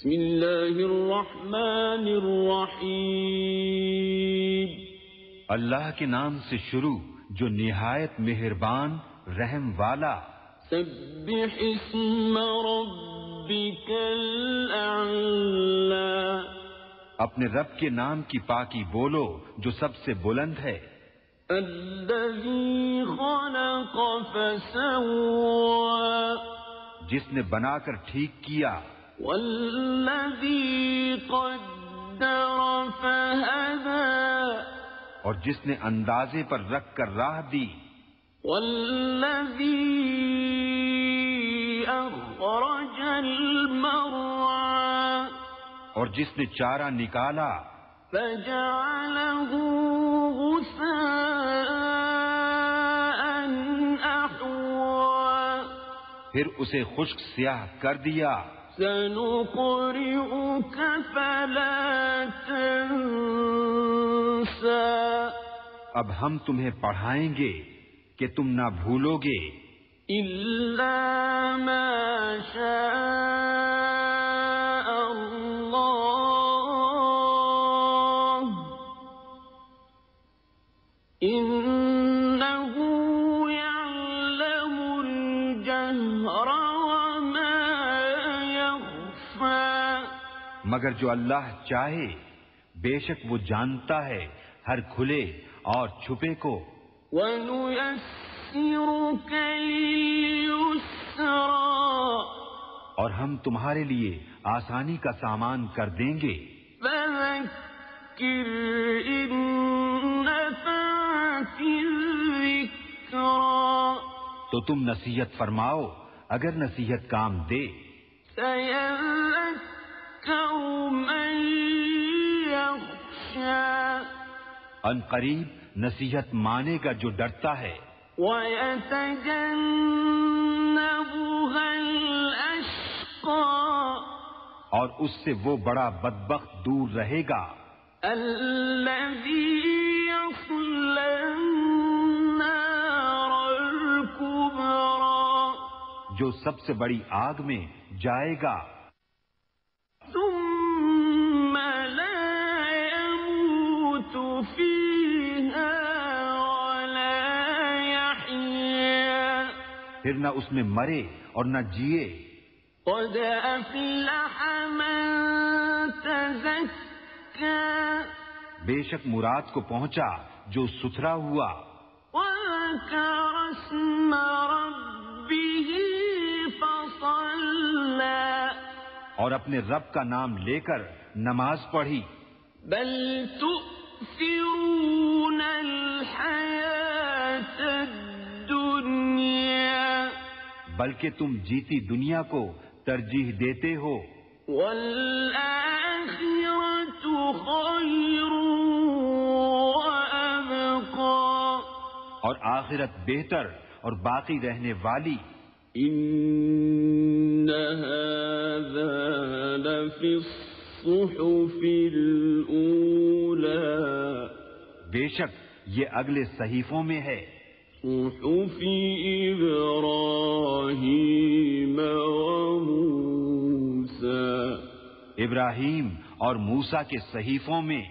بسم الله الرحمن الرحيم. اللہ کے نام سے شروع جو نہایت مہربان رحم والا۔ سبح اسم ربك الأعلى. اپنے رب کے نام کی پاکی بولو جو سب سے بلند ہے۔ الذي خلق فسوى. جس نے بنا کر ٹھیک کیا۔ والذي قدر فهدى اور جس نے اندازے پر رکھ کر راہ دی۔ والذي أخرج المرعى اور جس نے چارہ نکالا۔ فجعله غثاء أحوى پھر اسے خشک سیاہ کر دیا۔ سنقرئك فلا تنسى. اب ہم تمہیں پڑھائیں گے کہ تم نہ بھولو گے۔ إلا ما شاء. مگر جو اللہ چاہے بے شک وہ جانتا ہے ہر کھلے اور چھپے کو۔ اور ہم تمہارے لیے آسانی کا سامان کر دیں گے۔ تو تم نصیحت فرماؤ اگر نصیحت کام دے۔ ان قریب نصیحت مانے گا جو ڈرتا ہے۔ اور اس سے وہ بڑا بدبخت دور رہے گا۔ جو سب سے بڑی آگ میں جائے گا۔ پھر نہ اس میں مرے اور نہ جیے۔ قد أفلح من بے شک مراد کو پہنچا جو ستھرا ہوا۔ اسم ربه فصلى اور اپنے رب کا نام لے کر نماز پڑھی۔ بل تؤثرون بلکہ تم جیتی دنیا کو ترجیح دیتے ہو۔ وأبقى. اور آخرت بہتر اور باقی رہنے والی۔ هذا لفي الصحف الأولى. بے شک یہ اگلے صحیفوں میں ہے۔ صحف إبراهيم وموسى. ابراہیم اور موسا کے صحیفوں میں